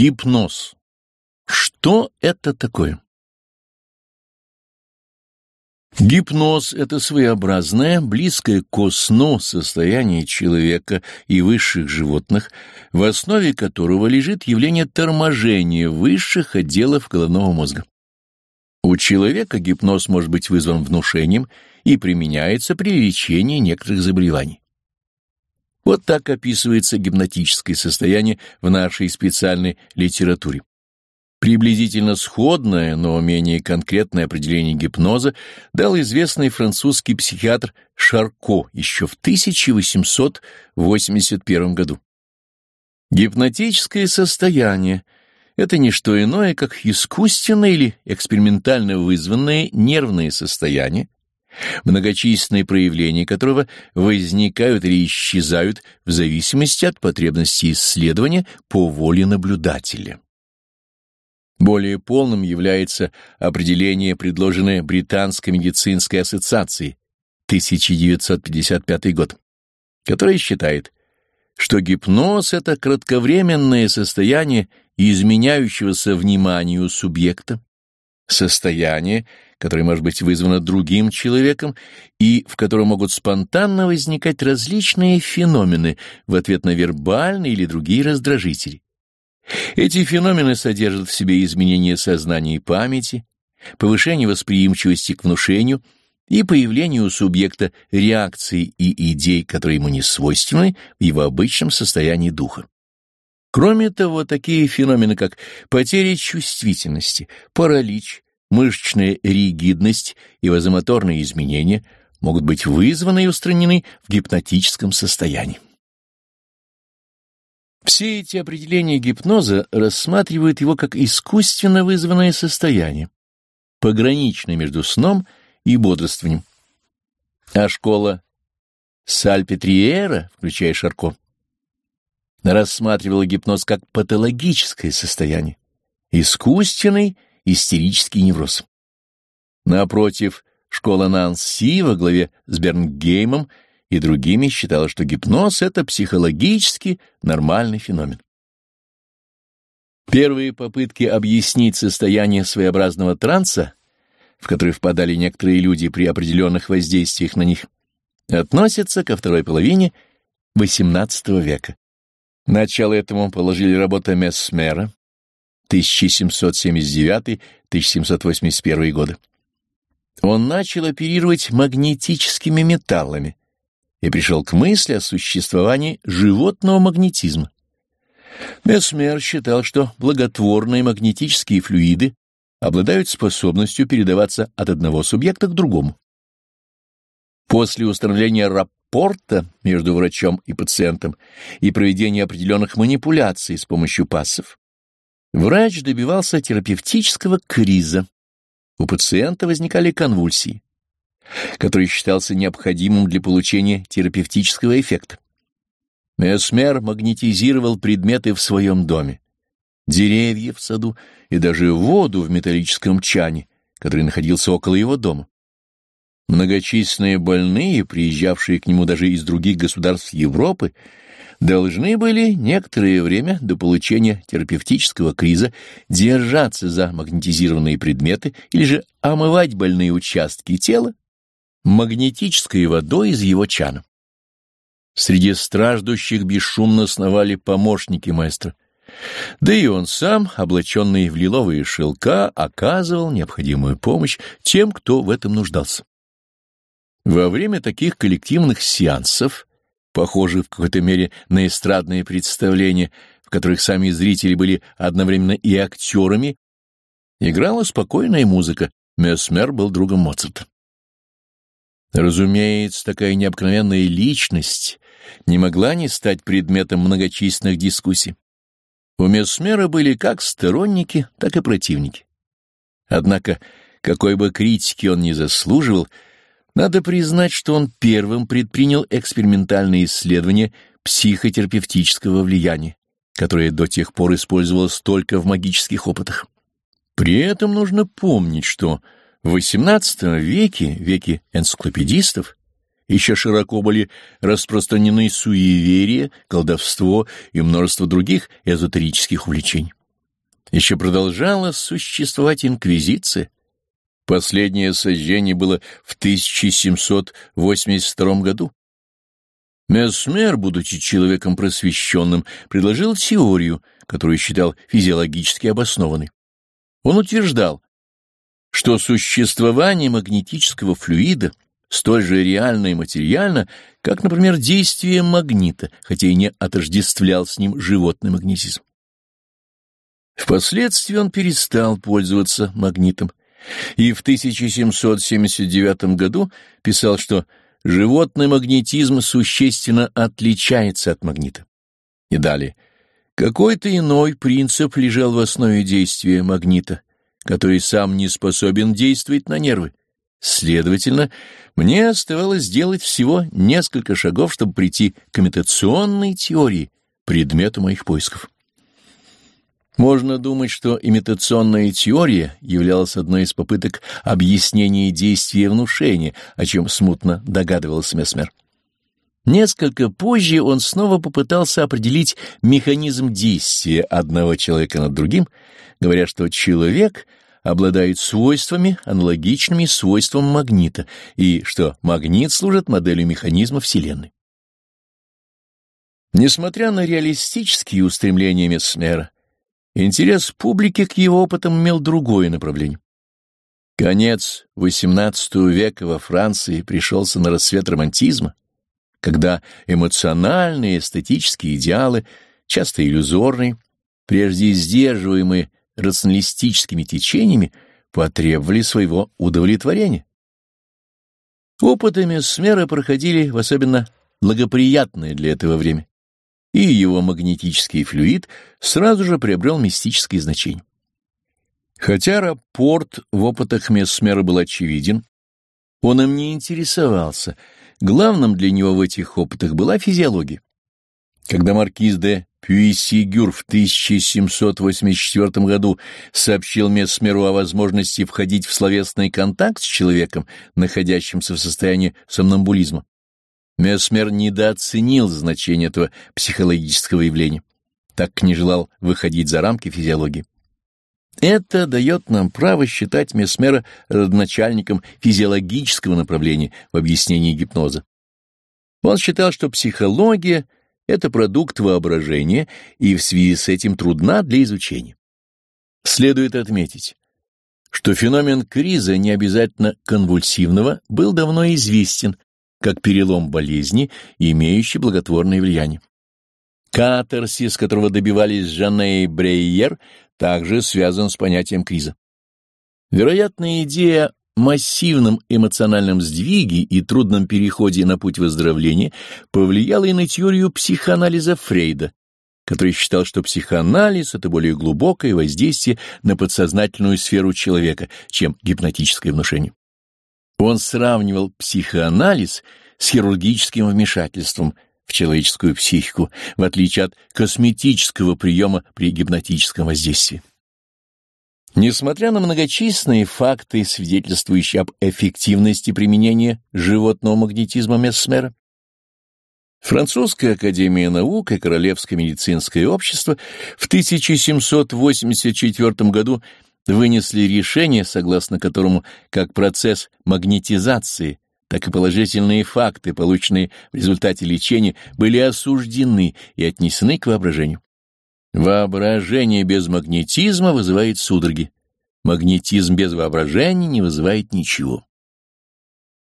Гипноз. Что это такое? Гипноз — это своеобразное, близкое к сну состояние человека и высших животных, в основе которого лежит явление торможения высших отделов головного мозга. У человека гипноз может быть вызван внушением и применяется при лечении некоторых заболеваний. Вот так описывается гипнотическое состояние в нашей специальной литературе. Приблизительно сходное, но менее конкретное определение гипноза дал известный французский психиатр Шарко еще в 1881 году. Гипнотическое состояние — это не что иное, как искусственное или экспериментально вызванное нервное состояние, многочисленные проявления которого возникают или исчезают в зависимости от потребностей исследования по воле наблюдателя. Более полным является определение, предложенное Британской медицинской ассоциацией 1955 год, которое считает, что гипноз — это кратковременное состояние изменяющегося вниманию субъекта, состояние, которое может быть вызвано другим человеком и в котором могут спонтанно возникать различные феномены в ответ на вербальные или другие раздражители. Эти феномены содержат в себе изменение сознания и памяти, повышение восприимчивости к внушению и появление у субъекта реакций и идей, которые ему не свойственны в его обычном состоянии духа. Кроме того, такие феномены, как потеря чувствительности, паралич, мышечная ригидность и вазомоторные изменения могут быть вызваны и устранены в гипнотическом состоянии. Все эти определения гипноза рассматривают его как искусственно вызванное состояние, пограничное между сном и бодрствованием. А школа Сальпетриера, включая Шарко, рассматривала гипноз как патологическое состояние, искусственный истерический невроз. Напротив, школа Нанси во главе с Бернгеймом и другими считала, что гипноз — это психологически нормальный феномен. Первые попытки объяснить состояние своеобразного транса, в который впадали некоторые люди при определенных воздействиях на них, относятся ко второй половине XVIII века. Начало этому положили работа Месмера 1779-1781 годы. Он начал оперировать магнетическими металлами, и пришел к мысли о существовании животного магнетизма. Месмер считал, что благотворные магнетические флюиды обладают способностью передаваться от одного субъекта к другому. После установления рапорта между врачом и пациентом и проведения определенных манипуляций с помощью пассов, врач добивался терапевтического криза. У пациента возникали конвульсии который считался необходимым для получения терапевтического эффекта. Месмер магнетизировал предметы в своем доме, деревья в саду и даже воду в металлическом чане, который находился около его дома. Многочисленные больные, приезжавшие к нему даже из других государств Европы, должны были некоторое время до получения терапевтического криза держаться за магнетизированные предметы или же омывать больные участки тела магнетической водой из его чана. Среди страждущих бесшумно сновали помощники маэстро. Да и он сам, облаченный в лиловые шелка, оказывал необходимую помощь тем, кто в этом нуждался. Во время таких коллективных сеансов, похожих в какой-то мере на эстрадные представления, в которых сами зрители были одновременно и актерами, играла спокойная музыка, Месмер был другом Моцарта. Разумеется, такая необыкновенная личность не могла не стать предметом многочисленных дискуссий. У Месмера были как сторонники, так и противники. Однако, какой бы критики он ни заслуживал, надо признать, что он первым предпринял экспериментальные исследования психотерапевтического влияния, которое до тех пор использовалось только в магических опытах. При этом нужно помнить, что в XVIII веке, веке энциклопедистов, еще широко были распространены суеверия, колдовство и множество других эзотерических увлечений. Еще продолжала существовать инквизиция. Последнее сожжение было в 1782 году. Месмер, будучи человеком просвещенным, предложил теорию, которую считал физиологически обоснованной. Он утверждал, что существование магнетического флюида столь же реально и материально, как, например, действие магнита, хотя и не отождествлял с ним животный магнетизм. Впоследствии он перестал пользоваться магнитом и в 1779 году писал, что животный магнетизм существенно отличается от магнита. И далее. Какой-то иной принцип лежал в основе действия магнита, который сам не способен действовать на нервы. Следовательно, мне оставалось сделать всего несколько шагов, чтобы прийти к имитационной теории, предмету моих поисков. Можно думать, что имитационная теория являлась одной из попыток объяснения действия внушения, о чем смутно догадывался Месмер. Несколько позже он снова попытался определить механизм действия одного человека над другим, говоря, что человек обладает свойствами, аналогичными свойствам магнита, и что магнит служит моделью механизма Вселенной. Несмотря на реалистические устремления Месмера, Интерес публики к его опытам имел другое направление. Конец XVIII века во Франции пришелся на рассвет романтизма, когда эмоциональные эстетические идеалы, часто иллюзорные, прежде сдерживаемые рационалистическими течениями, потребовали своего удовлетворения. Опыты Месмера проходили в особенно благоприятное для этого время и его магнетический флюид сразу же приобрел мистическое значение. Хотя рапорт в опытах Месмера был очевиден, он им не интересовался. Главным для него в этих опытах была физиология. Когда маркиз де Пюиссигюр в 1784 году сообщил Месмеру о возможности входить в словесный контакт с человеком, находящимся в состоянии сомнамбулизма, Месмер недооценил значение этого психологического явления, так не желал выходить за рамки физиологии. Это дает нам право считать Месмера родоначальником физиологического направления в объяснении гипноза. Он считал, что психология — это продукт воображения и в связи с этим трудна для изучения. Следует отметить, что феномен криза, не обязательно конвульсивного, был давно известен как перелом болезни, имеющий благотворное влияние. Катарсис, которого добивались Жанне и Брейер, также связан с понятием криза. Вероятно, идея массивном эмоциональном сдвиге и трудном переходе на путь выздоровления повлияла и на теорию психоанализа Фрейда, который считал, что психоанализ — это более глубокое воздействие на подсознательную сферу человека, чем гипнотическое внушение. Он сравнивал психоанализ с хирургическим вмешательством в человеческую психику, в отличие от косметического приема при гипнотическом воздействии. Несмотря на многочисленные факты, свидетельствующие об эффективности применения животного магнетизма Месмера, Французская академия наук и Королевское медицинское общество в 1784 году вынесли решение, согласно которому как процесс магнетизации, так и положительные факты, полученные в результате лечения, были осуждены и отнесены к воображению. Воображение без магнетизма вызывает судороги. Магнетизм без воображения не вызывает ничего.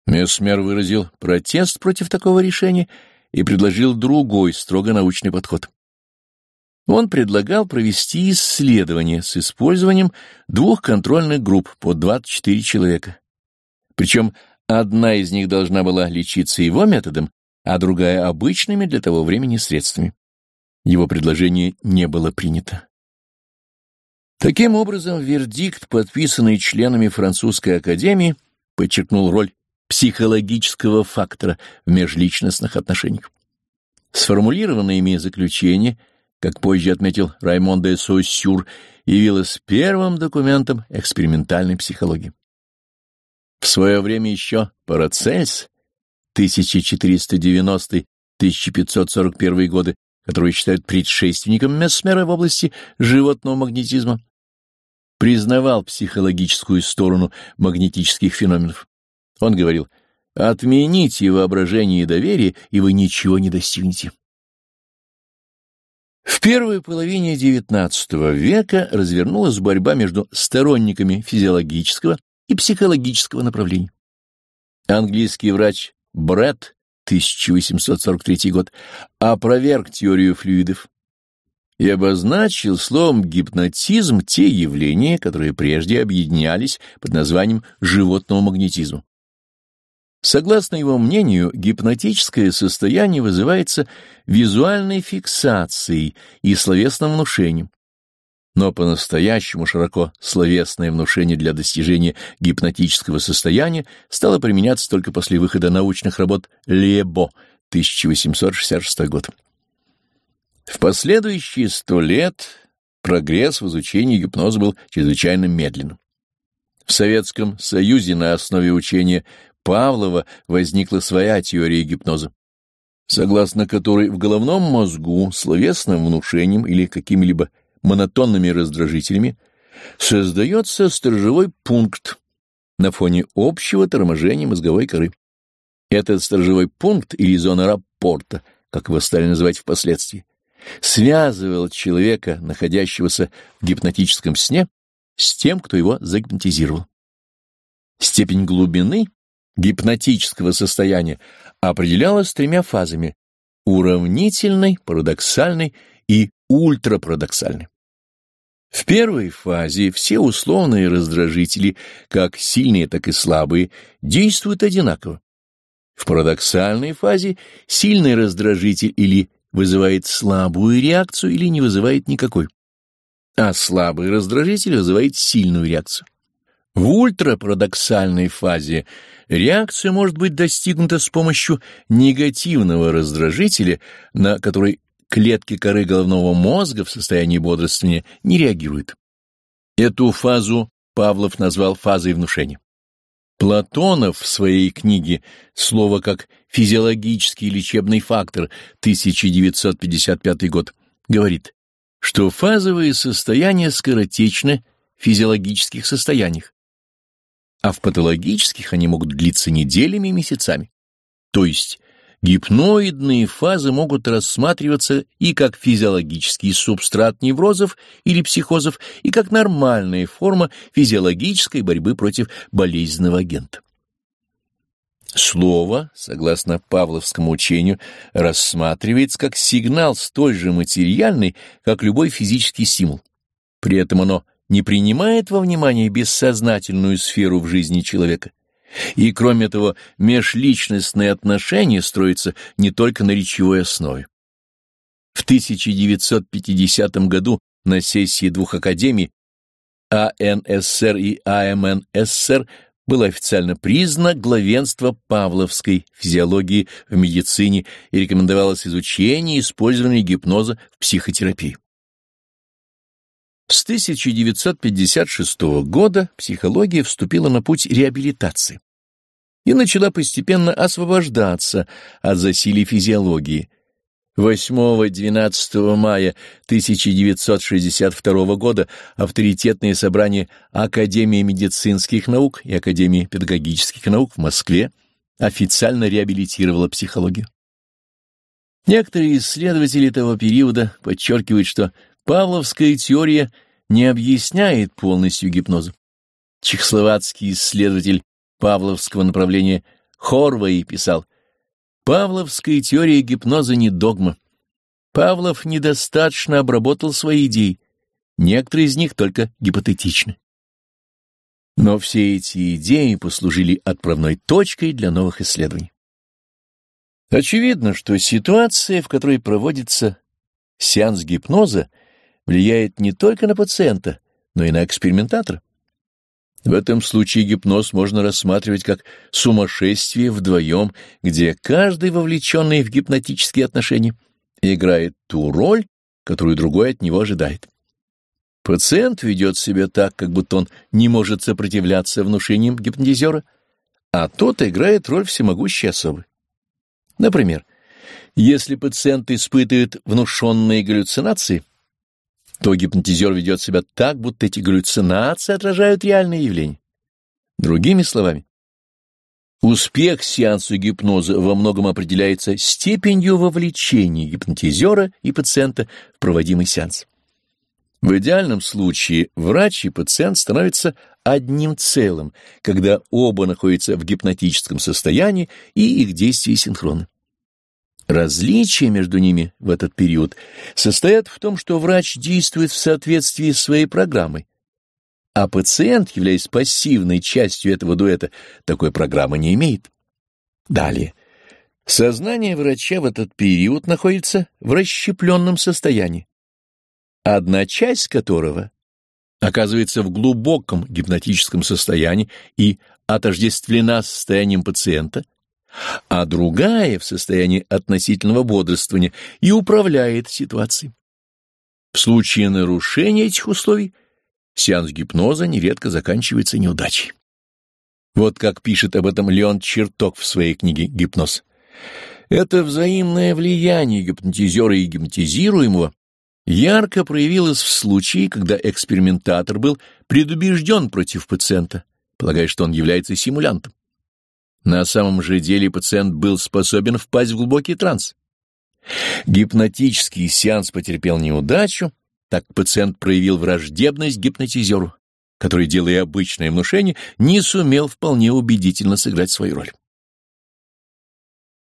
Месмер выразил протест против такого решения и предложил другой, строго научный подход. Он предлагал провести исследование с использованием двух контрольных групп по 24 человека. Причем одна из них должна была лечиться его методом, а другая — обычными для того времени средствами. Его предложение не было принято. Таким образом, вердикт, подписанный членами французской академии, подчеркнул роль психологического фактора в межличностных отношениях. Сформулированные ими заключения — как позже отметил Раймон де Соссюр, явилась первым документом экспериментальной психологии. В свое время еще Парацельс 1490-1541 годы, который считают предшественником Месмера в области животного магнетизма, признавал психологическую сторону магнетических феноменов. Он говорил, «Отмените воображение и доверие, и вы ничего не достигнете». В первой половине XIX века развернулась борьба между сторонниками физиологического и психологического направлений. Английский врач Бретт 1843 год опроверг теорию флюидов и обозначил словом гипнотизм те явления, которые прежде объединялись под названием животного магнетизма. Согласно его мнению, гипнотическое состояние вызывается визуальной фиксацией и словесным внушением. Но по-настоящему широко словесное внушение для достижения гипнотического состояния стало применяться только после выхода научных работ Лебо, 1866 год. В последующие сто лет прогресс в изучении гипноза был чрезвычайно медленным. В Советском Союзе на основе учения Павлова возникла своя теория гипноза, согласно которой в головном мозгу словесным внушением или какими-либо монотонными раздражителями создается сторожевой пункт на фоне общего торможения мозговой коры. Этот сторожевой пункт или зона рапорта, как его стали называть впоследствии, связывал человека, находящегося в гипнотическом сне, с тем, кто его загипнотизировал. Степень глубины гипнотического состояния определялось тремя фазами — уравнительной, парадоксальной и ультрапарадоксальной. В первой фазе все условные раздражители, как сильные, так и слабые, действуют одинаково. В парадоксальной фазе сильный раздражитель или вызывает слабую реакцию, или не вызывает никакой, а слабый раздражитель вызывает сильную реакцию. В ультрапарадоксальной фазе реакция может быть достигнута с помощью негативного раздражителя, на который клетки коры головного мозга в состоянии бодрствования не реагируют. Эту фазу Павлов назвал фазой внушения. Платонов в своей книге «Слово как физиологический лечебный фактор» 1955 год говорит, что фазовые состояния скоротечны в физиологических состояниях, а в патологических они могут длиться неделями и месяцами. То есть гипноидные фазы могут рассматриваться и как физиологический субстрат неврозов или психозов, и как нормальная форма физиологической борьбы против болезненного агента. Слово, согласно павловскому учению, рассматривается как сигнал столь же материальный, как любой физический стимул. При этом оно не принимает во внимание бессознательную сферу в жизни человека. И, кроме того, межличностные отношения строятся не только на речевой основе. В 1950 году на сессии двух академий АНСР и АМНСР было официально признано главенство павловской физиологии в медицине и рекомендовалось изучение и использование гипноза в психотерапии. С 1956 года психология вступила на путь реабилитации и начала постепенно освобождаться от засилия физиологии. 8-12 мая 1962 года авторитетные собрания Академии медицинских наук и Академии педагогических наук в Москве официально реабилитировала психологию. Некоторые исследователи того периода подчеркивают, что Павловская теория не объясняет полностью гипноза. Чехословацкий исследователь павловского направления Хорвей писал, «Павловская теория гипноза не догма. Павлов недостаточно обработал свои идеи, некоторые из них только гипотетичны. Но все эти идеи послужили отправной точкой для новых исследований. Очевидно, что ситуация, в которой проводится сеанс гипноза, влияет не только на пациента, но и на экспериментатора. В этом случае гипноз можно рассматривать как сумасшествие вдвоем, где каждый вовлеченный в гипнотические отношения играет ту роль, которую другой от него ожидает. Пациент ведет себя так, как будто он не может сопротивляться внушениям гипнотизера, а тот играет роль всемогущей особы. Например, если пациент испытывает внушенные галлюцинации – то гипнотизер ведет себя так, будто эти галлюцинации отражают реальные явления. Другими словами, успех сеансу гипноза во многом определяется степенью вовлечения гипнотизера и пациента в проводимый сеанс. В идеальном случае врач и пациент становятся одним целым, когда оба находятся в гипнотическом состоянии и их действия синхронны. Различия между ними в этот период состоят в том, что врач действует в соответствии с своей программой, а пациент, являясь пассивной частью этого дуэта, такой программы не имеет. Далее. Сознание врача в этот период находится в расщепленном состоянии одна часть которого оказывается в глубоком гипнотическом состоянии и отождествлена состоянием пациента, а другая в состоянии относительного бодрствования и управляет ситуацией. В случае нарушения этих условий сеанс гипноза нередко заканчивается неудачей. Вот как пишет об этом Леон Черток в своей книге «Гипноз». Это взаимное влияние гипнотизера и гипнотизируемого ярко проявилось в случае, когда экспериментатор был предубежден против пациента, полагая, что он является симулянтом. На самом же деле пациент был способен впасть в глубокий транс. Гипнотический сеанс потерпел неудачу, так пациент проявил враждебность гипнотизеру, который, делая обычное внушение, не сумел вполне убедительно сыграть свою роль.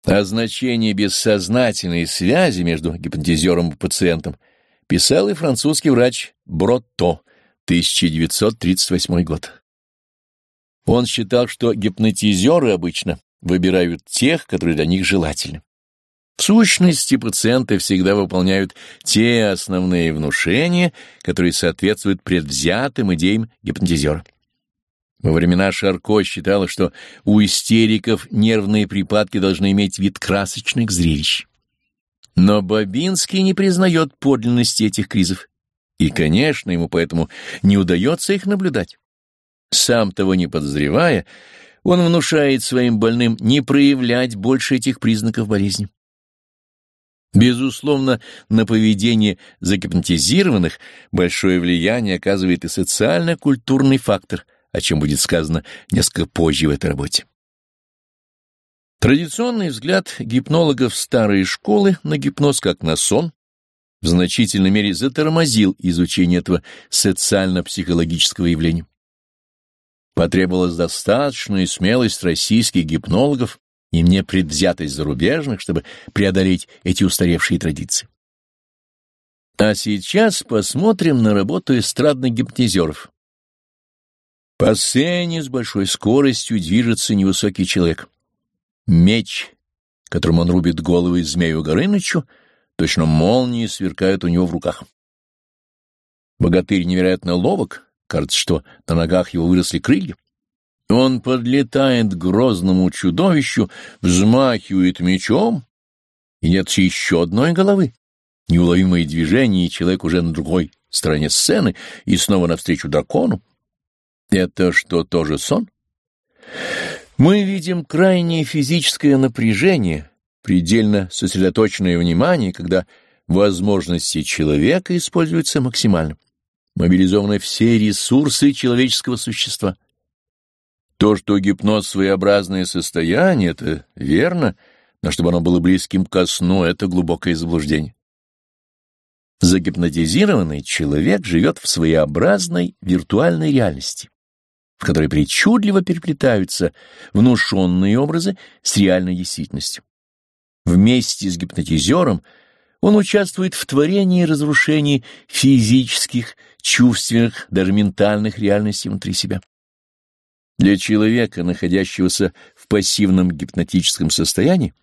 О значении бессознательной связи между гипнотизером и пациентом – Писал и французский врач Бротто, 1938 год. Он считал, что гипнотизеры обычно выбирают тех, которые для них желательны. В сущности, пациенты всегда выполняют те основные внушения, которые соответствуют предвзятым идеям гипнотизера. Во времена Шарко считалось, что у истериков нервные припадки должны иметь вид красочных зрелищ. Но Бабинский не признает подлинности этих кризов, и, конечно, ему поэтому не удается их наблюдать. Сам того не подозревая, он внушает своим больным не проявлять больше этих признаков болезни. Безусловно, на поведение загипнотизированных большое влияние оказывает и социально-культурный фактор, о чем будет сказано несколько позже в этой работе. Традиционный взгляд гипнологов старой школы на гипноз как на сон в значительной мере затормозил изучение этого социально-психологического явления. Потребовалась достаточная смелость российских гипнологов и мне предвзятость зарубежных, чтобы преодолеть эти устаревшие традиции. А сейчас посмотрим на работу эстрадных гипнотизеров. По сцене с большой скоростью движется невысокий человек. Меч, которым он рубит головы Змею Горынычу, точно молнии сверкают у него в руках. Богатырь невероятно ловок, кажется, что на ногах его выросли крылья. Он подлетает к грозному чудовищу, взмахивает мечом, и нет еще одной головы. Неуловимые движения, и человек уже на другой стороне сцены, и снова навстречу дракону. Это что, тоже сон? Мы видим крайнее физическое напряжение, предельно сосредоточенное внимание, когда возможности человека используются максимально. Мобилизованы все ресурсы человеческого существа. То, что гипноз — своеобразное состояние, это верно, но чтобы оно было близким ко сну, это глубокое заблуждение. Загипнотизированный человек живет в своеобразной виртуальной реальности в которой причудливо переплетаются внушенные образы с реальной действительностью. Вместе с гипнотизером он участвует в творении и разрушении физических, чувственных, даже ментальных реальностей внутри себя. Для человека, находящегося в пассивном гипнотическом состоянии,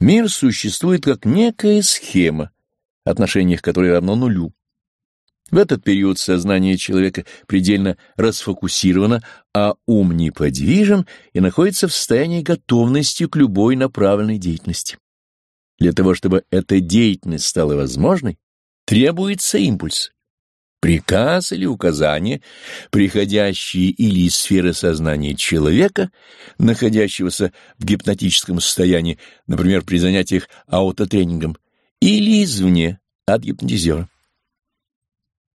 мир существует как некая схема, отношение к которой равно нулю. В этот период сознание человека предельно расфокусировано, а ум неподвижен и находится в состоянии готовности к любой направленной деятельности. Для того, чтобы эта деятельность стала возможной, требуется импульс, приказ или указание, приходящие или из сферы сознания человека, находящегося в гипнотическом состоянии, например, при занятиях аутотренингом, или извне от гипнотизера.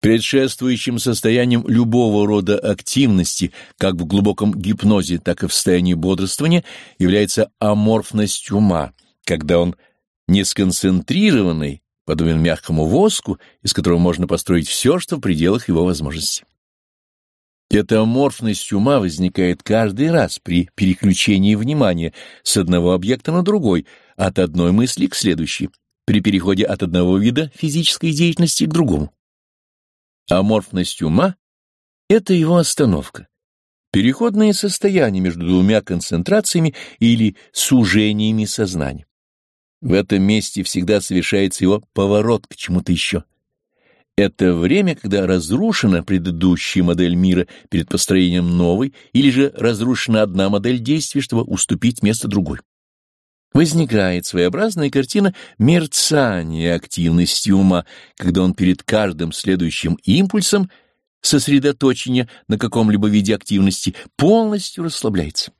Предшествующим состоянием любого рода активности, как в глубоком гипнозе, так и в состоянии бодрствования, является аморфность ума, когда он не сконцентрированный, подобен мягкому воску, из которого можно построить все, что в пределах его возможностей. Эта аморфность ума возникает каждый раз при переключении внимания с одного объекта на другой, от одной мысли к следующей, при переходе от одного вида физической деятельности к другому. Аморфность ума — это его остановка, переходное состояние между двумя концентрациями или сужениями сознания. В этом месте всегда совершается его поворот к чему-то еще. Это время, когда разрушена предыдущая модель мира перед построением новой, или же разрушена одна модель действий, чтобы уступить место другой. Возникает своеобразная картина мерцания активности ума, когда он перед каждым следующим импульсом сосредоточения на каком-либо виде активности полностью расслабляется.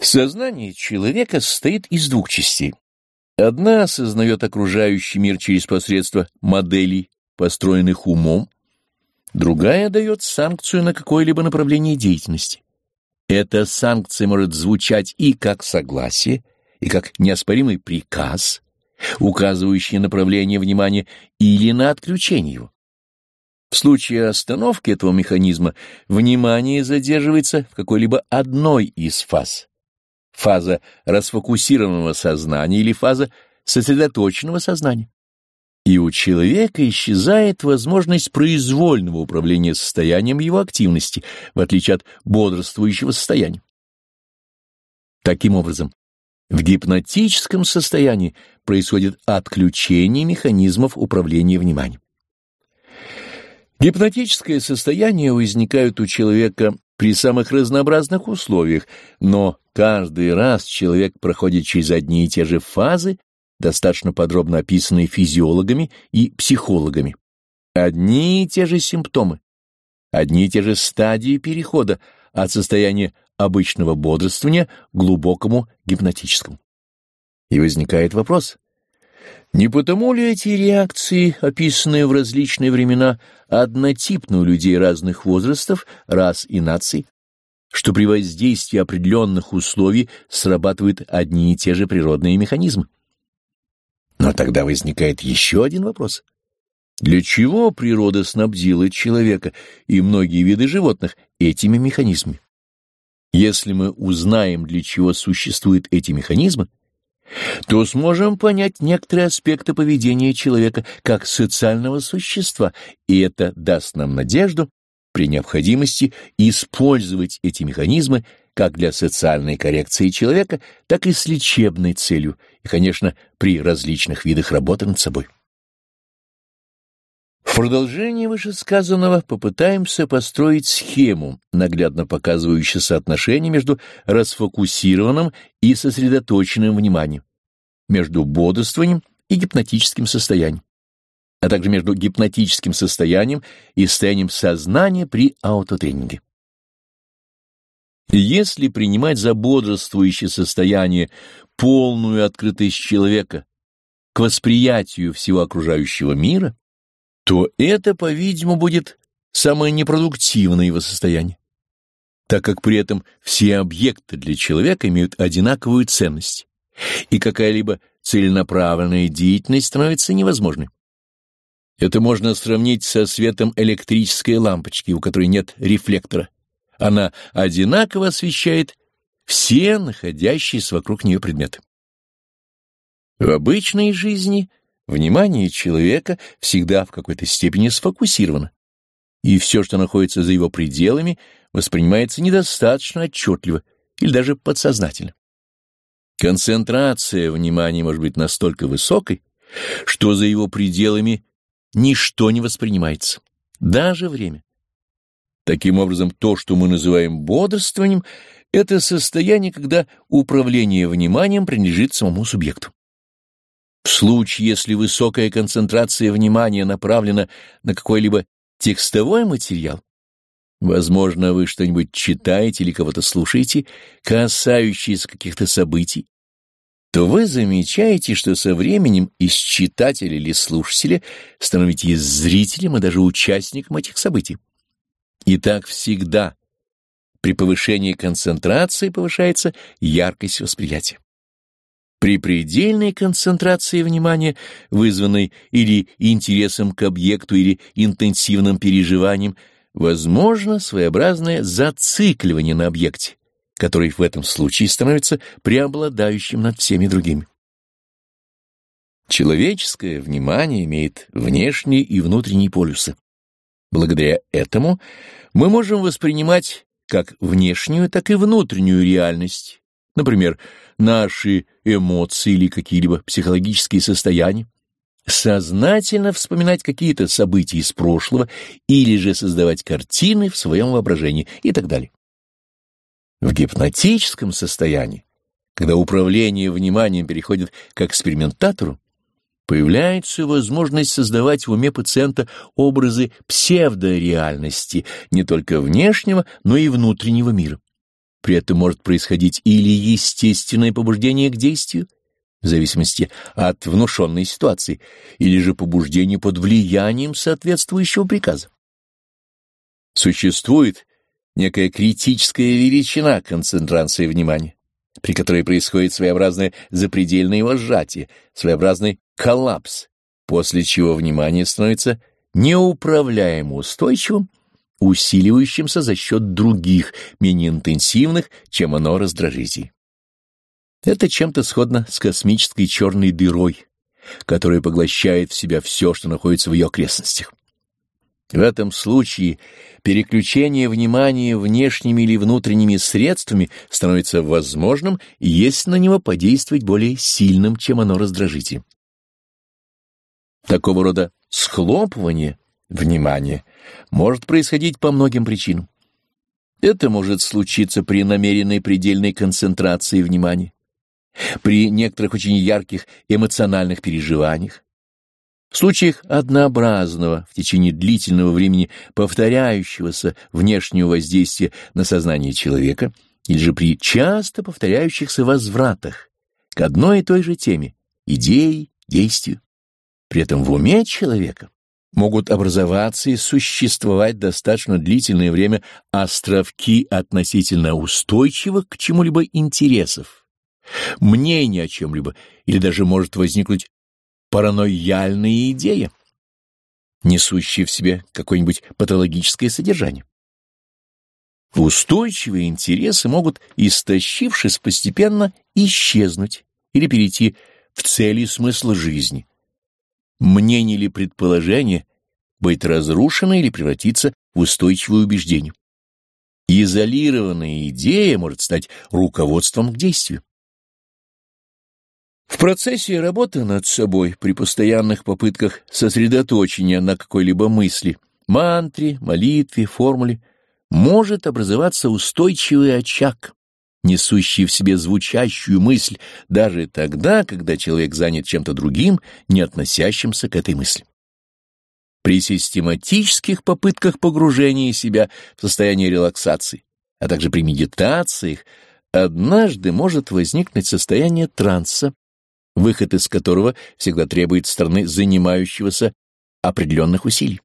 Сознание человека состоит из двух частей. Одна осознает окружающий мир через посредство моделей, построенных умом, другая дает санкцию на какое-либо направление деятельности. Эта санкция может звучать и как согласие, и как неоспоримый приказ, указывающий направление внимания или на отключение его. В случае остановки этого механизма внимание задерживается в какой-либо одной из фаз. Фаза расфокусированного сознания или фаза сосредоточенного сознания и у человека исчезает возможность произвольного управления состоянием его активности, в отличие от бодрствующего состояния. Таким образом, в гипнотическом состоянии происходит отключение механизмов управления вниманием. Гипнотическое состояние возникает у человека при самых разнообразных условиях, но каждый раз человек проходит через одни и те же фазы достаточно подробно описанные физиологами и психологами. Одни и те же симптомы, одни и те же стадии перехода от состояния обычного бодрствования к глубокому гипнотическому. И возникает вопрос, не потому ли эти реакции, описанные в различные времена, однотипны у людей разных возрастов, рас и наций, что при воздействии определенных условий срабатывают одни и те же природные механизмы? Но тогда возникает еще один вопрос. Для чего природа снабдила человека и многие виды животных этими механизмами? Если мы узнаем, для чего существуют эти механизмы, то сможем понять некоторые аспекты поведения человека как социального существа, и это даст нам надежду при необходимости использовать эти механизмы как для социальной коррекции человека, так и с лечебной целью, и, конечно, при различных видах работы над собой. В продолжение вышесказанного попытаемся построить схему, наглядно показывающую соотношение между расфокусированным и сосредоточенным вниманием, между бодрствованием и гипнотическим состоянием, а также между гипнотическим состоянием и состоянием сознания при аутотренинге. Если принимать за бодрствующее состояние полную открытость человека к восприятию всего окружающего мира, то это, по-видимому, будет самое непродуктивное его состояние, так как при этом все объекты для человека имеют одинаковую ценность, и какая-либо целенаправленная деятельность становится невозможной. Это можно сравнить со светом электрической лампочки, у которой нет рефлектора. Она одинаково освещает все находящиеся вокруг нее предметы. В обычной жизни внимание человека всегда в какой-то степени сфокусировано, и все, что находится за его пределами, воспринимается недостаточно отчетливо или даже подсознательно. Концентрация внимания может быть настолько высокой, что за его пределами ничто не воспринимается, даже время. Таким образом, то, что мы называем бодрствованием, это состояние, когда управление вниманием принадлежит самому субъекту. В случае, если высокая концентрация внимания направлена на какой-либо текстовой материал, возможно, вы что-нибудь читаете или кого-то слушаете, касающиеся каких-то событий, то вы замечаете, что со временем из читателя или слушателя становитесь зрителем и даже участником этих событий. И так всегда при повышении концентрации повышается яркость восприятия. При предельной концентрации внимания, вызванной или интересом к объекту, или интенсивным переживанием, возможно своеобразное зацикливание на объекте, который в этом случае становится преобладающим над всеми другими. Человеческое внимание имеет внешние и внутренние полюсы. Благодаря этому мы можем воспринимать как внешнюю, так и внутреннюю реальность, например, наши эмоции или какие-либо психологические состояния, сознательно вспоминать какие-то события из прошлого или же создавать картины в своем воображении и так далее. В гипнотическом состоянии, когда управление вниманием переходит к экспериментатору, появляется возможность создавать в уме пациента образы псевдореальности не только внешнего, но и внутреннего мира. При этом может происходить или естественное побуждение к действию, в зависимости от внушенной ситуации, или же побуждение под влиянием соответствующего приказа. Существует некая критическая величина концентрации внимания, при которой происходит своеобразное запредельное его сжатие, своеобразный коллапс, после чего внимание становится неуправляемо устойчивым, усиливающимся за счет других, менее интенсивных, чем оно раздражителей. Это чем-то сходно с космической черной дырой, которая поглощает в себя все, что находится в ее окрестностях. В этом случае переключение внимания внешними или внутренними средствами становится возможным, если на него подействовать более сильным, чем оно раздражитель. Такого рода схлопывание внимания может происходить по многим причинам. Это может случиться при намеренной предельной концентрации внимания, при некоторых очень ярких эмоциональных переживаниях, в случаях однообразного, в течение длительного времени повторяющегося внешнего воздействия на сознание человека или же при часто повторяющихся возвратах к одной и той же теме, идее, действию. При этом в уме человека могут образоваться и существовать достаточно длительное время островки относительно устойчивых к чему-либо интересов, мнение о чем-либо, или даже может возникнуть паранояльная идея, несущая в себе какое-нибудь патологическое содержание. Устойчивые интересы могут, истощившись, постепенно исчезнуть или перейти в цели и смысл жизни. Мнение или предположение быть разрушено или превратиться в устойчивое убеждение. Изолированная идея может стать руководством к действию. В процессе работы над собой, при постоянных попытках сосредоточения на какой-либо мысли, мантре, молитве, формуле, может образоваться устойчивый очаг, несущий в себе звучащую мысль даже тогда, когда человек занят чем-то другим, не относящимся к этой мысли. При систематических попытках погружения себя в состояние релаксации, а также при медитациях, однажды может возникнуть состояние транса, выход из которого всегда требует стороны занимающегося определенных усилий.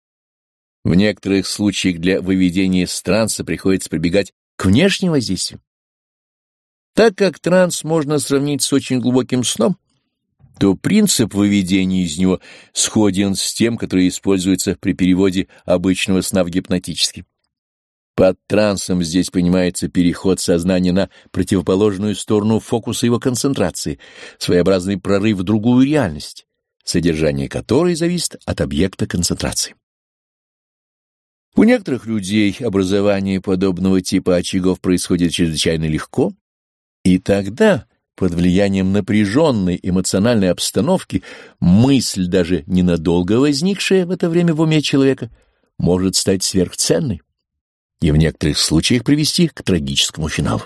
В некоторых случаях для выведения из транса приходится прибегать к внешним воздействиям. Так как транс можно сравнить с очень глубоким сном, то принцип выведения из него сходен с тем, который используется при переводе обычного сна в гипнотический. Под трансом здесь понимается переход сознания на противоположную сторону фокуса его концентрации, своеобразный прорыв в другую реальность, содержание которой зависит от объекта концентрации. У некоторых людей образование подобного типа очагов происходит чрезвычайно легко, и тогда, под влиянием напряженной эмоциональной обстановки, мысль, даже ненадолго возникшая в это время в уме человека, может стать сверхценной и в некоторых случаях привести к трагическому финалу.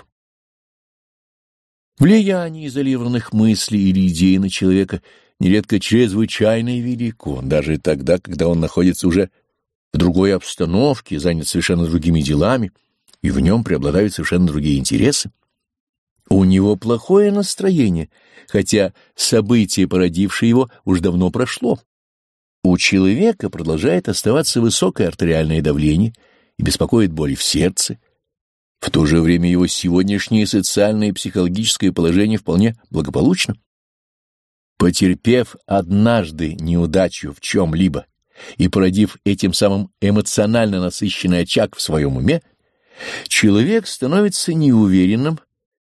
Влияние изолированных мыслей или идей на человека нередко чрезвычайно велико, даже тогда, когда он находится уже в другой обстановке, занят совершенно другими делами, и в нем преобладают совершенно другие интересы. У него плохое настроение, хотя событие, породившее его, уж давно прошло. У человека продолжает оставаться высокое артериальное давление и беспокоит боли в сердце. В то же время его сегодняшнее социальное и психологическое положение вполне благополучно. Потерпев однажды неудачу в чем-либо и породив этим самым эмоционально насыщенный очаг в своем уме, человек становится неуверенным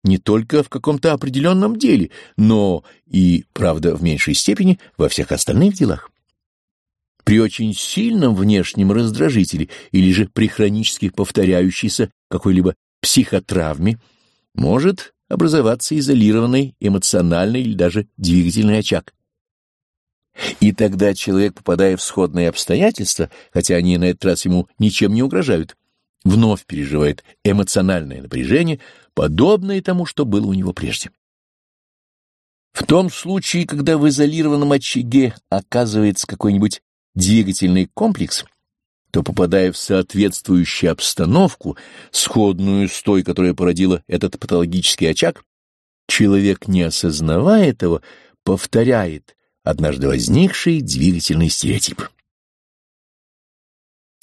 не только в каком-то определенном деле, но и, правда, в меньшей степени во всех остальных делах. При очень сильном внешнем раздражителе или же при хронически повторяющейся какой-либо психотравме может образоваться изолированный эмоциональный или даже двигательный очаг. И тогда человек, попадая в сходные обстоятельства, хотя они на этот раз ему ничем не угрожают, вновь переживает эмоциональное напряжение, подобное тому, что было у него прежде. В том случае, когда в изолированном очаге оказывается какой-нибудь двигательный комплекс, то, попадая в соответствующую обстановку, сходную с той, которая породила этот патологический очаг, человек, не осознавая этого, повторяет однажды возникший двигательный стереотип.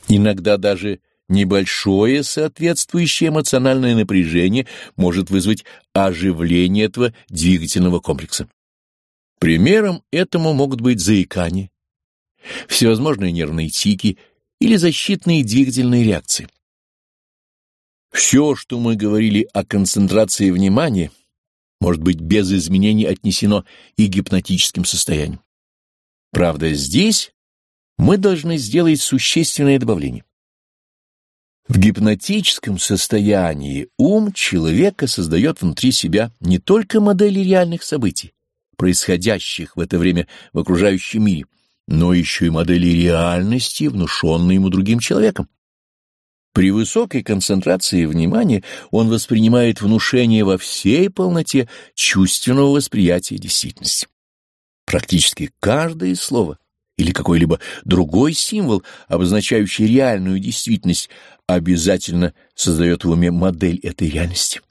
Иногда даже небольшое соответствующее эмоциональное напряжение может вызвать оживление этого двигательного комплекса. Примером этому могут быть заикание, всевозможные нервные тики или защитные двигательные реакции. Все, что мы говорили о концентрации внимания, может быть без изменений отнесено и гипнотическим состоянием. Правда, здесь мы должны сделать существенное добавление. В гипнотическом состоянии ум человека создает внутри себя не только модели реальных событий, происходящих в это время в окружающем мире, но еще и модели реальности, внушенные ему другим человеком. При высокой концентрации внимания он воспринимает внушение во всей полноте чувственного восприятия действительности. Практически каждое слово или какой-либо другой символ, обозначающий реальную действительность, обязательно создает в уме модель этой реальности.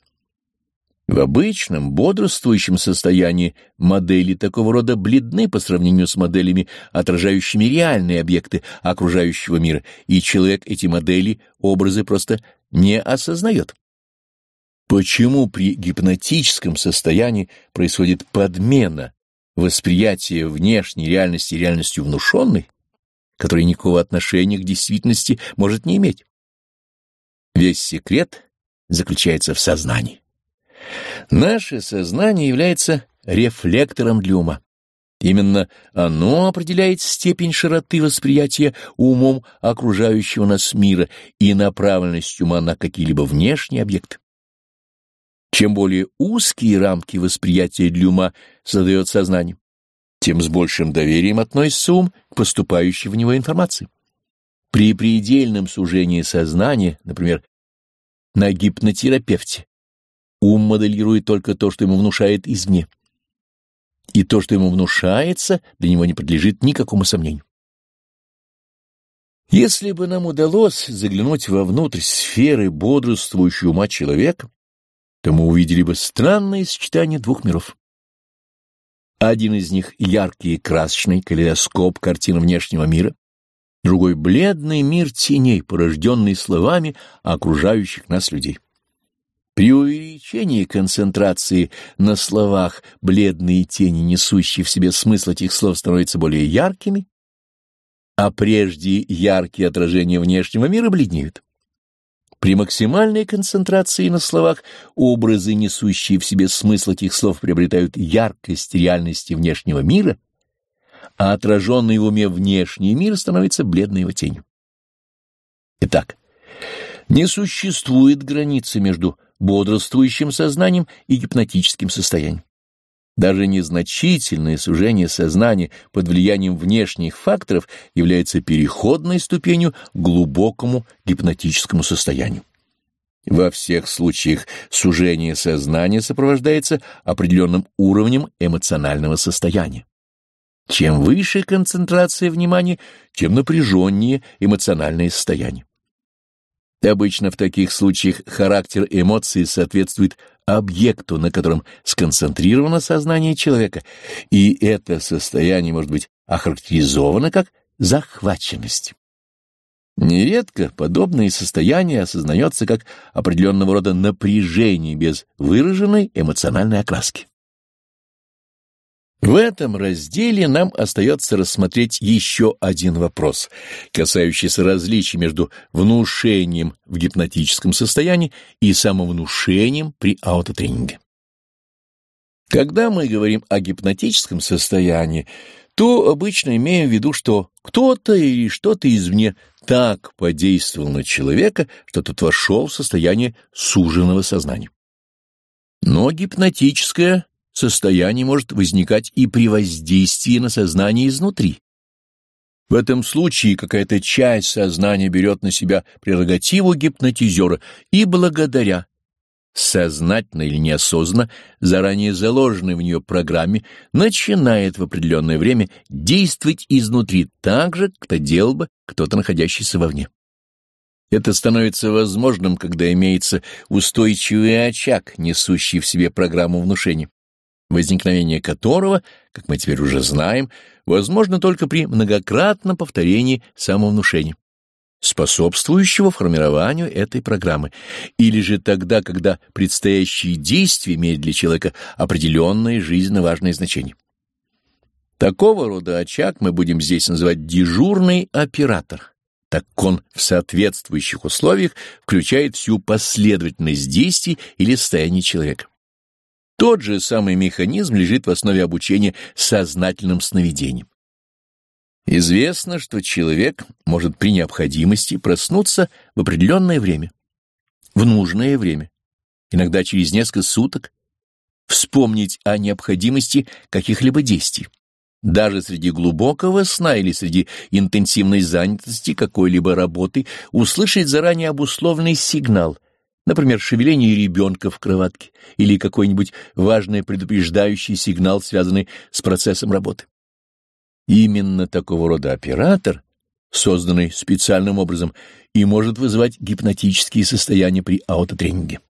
В обычном, бодрствующем состоянии модели такого рода бледны по сравнению с моделями, отражающими реальные объекты окружающего мира, и человек эти модели, образы просто не осознает. Почему при гипнотическом состоянии происходит подмена восприятия внешней реальности реальностью внушенной, которая никакого отношения к действительности может не иметь? Весь секрет заключается в сознании. Наше сознание является рефлектором для ума. Именно оно определяет степень широты восприятия умом окружающего нас мира и направленность ума на какие-либо внешние объекты. Чем более узкие рамки восприятия для ума создает сознание, тем с большим доверием относится ум к поступающей в него информации. При предельном сужении сознания, например, на гипнотерапевте, ум моделирует только то, что ему внушает извне. И то, что ему внушается, для него не подлежит никакому сомнению. Если бы нам удалось заглянуть вовнутрь сферы бодрствующего ума человека, то мы увидели бы странное сочетание двух миров. Один из них — яркий и красочный калейдоскоп картин внешнего мира, другой — бледный мир теней, порожденный словами окружающих нас людей. При увеличении концентрации на словах бледные тени, несущие в себе смысл этих слов, становятся более яркими, а прежде яркие отражения внешнего мира бледнеют. При максимальной концентрации на словах образы, несущие в себе смысл этих слов, приобретают яркость реальности внешнего мира, а отраженный в уме внешний мир становится бледной его тенью. Итак, не существует границы между бодрствующим сознанием и гипнотическим состоянием. Даже незначительное сужение сознания под влиянием внешних факторов является переходной ступенью к глубокому гипнотическому состоянию. Во всех случаях сужение сознания сопровождается определенным уровнем эмоционального состояния. Чем выше концентрация внимания, тем напряженнее эмоциональное состояние. Обычно в таких случаях характер эмоций соответствует объекту, на котором сконцентрировано сознание человека, и это состояние может быть охарактеризовано как захваченность. Нередко подобное состояние осознается как определенного рода напряжение без выраженной эмоциональной окраски. В этом разделе нам остается рассмотреть еще один вопрос, касающийся различий между внушением в гипнотическом состоянии и самовнушением при аутотренинге. Когда мы говорим о гипнотическом состоянии, то обычно имеем в виду, что кто-то или что-то извне так подействовал на человека, что тот вошел в состояние суженного сознания. Но гипнотическое состояние может возникать и при воздействии на сознание изнутри. В этом случае какая-то часть сознания берет на себя прерогативу гипнотизера и благодаря сознательно или неосознанно, заранее заложенной в нее программе, начинает в определенное время действовать изнутри так же, как это делал бы кто-то, находящийся вовне. Это становится возможным, когда имеется устойчивый очаг, несущий в себе программу внушения, возникновение которого, как мы теперь уже знаем, возможно только при многократном повторении самовнушения способствующего формированию этой программы, или же тогда, когда предстоящие действия имеют для человека определенное жизненно важное значение. Такого рода очаг мы будем здесь называть дежурный оператор, так он в соответствующих условиях включает всю последовательность действий или состояний человека. Тот же самый механизм лежит в основе обучения сознательным сновидением. Известно, что человек может при необходимости проснуться в определенное время, в нужное время, иногда через несколько суток, вспомнить о необходимости каких-либо действий. Даже среди глубокого сна или среди интенсивной занятости какой-либо работы услышать заранее обусловленный сигнал, например, шевеление ребенка в кроватке или какой-нибудь важный предупреждающий сигнал, связанный с процессом работы. Именно такого рода оператор, созданный специальным образом, и может вызывать гипнотические состояния при аутотренинге.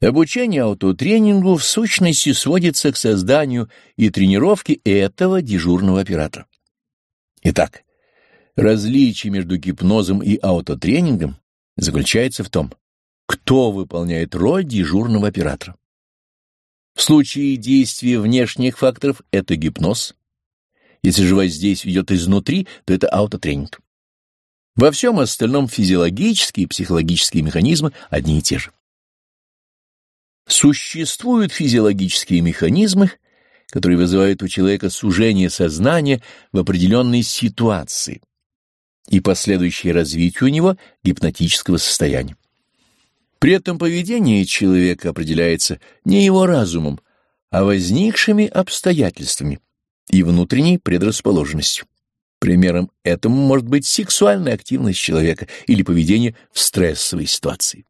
Обучение аутотренингу в сущности сводится к созданию и тренировке этого дежурного оператора. Итак, различие между гипнозом и аутотренингом заключается в том, кто выполняет роль дежурного оператора. В случае действия внешних факторов это гипноз, если же воздействие идет изнутри, то это аутотренинг. Во всем остальном физиологические и психологические механизмы одни и те же. Существуют физиологические механизмы, которые вызывают у человека сужение сознания в определенной ситуации и последующее развитие у него гипнотического состояния. При этом поведение человека определяется не его разумом, а возникшими обстоятельствами и внутренней предрасположенностью. Примером этому может быть сексуальная активность человека или поведение в стрессовой ситуации.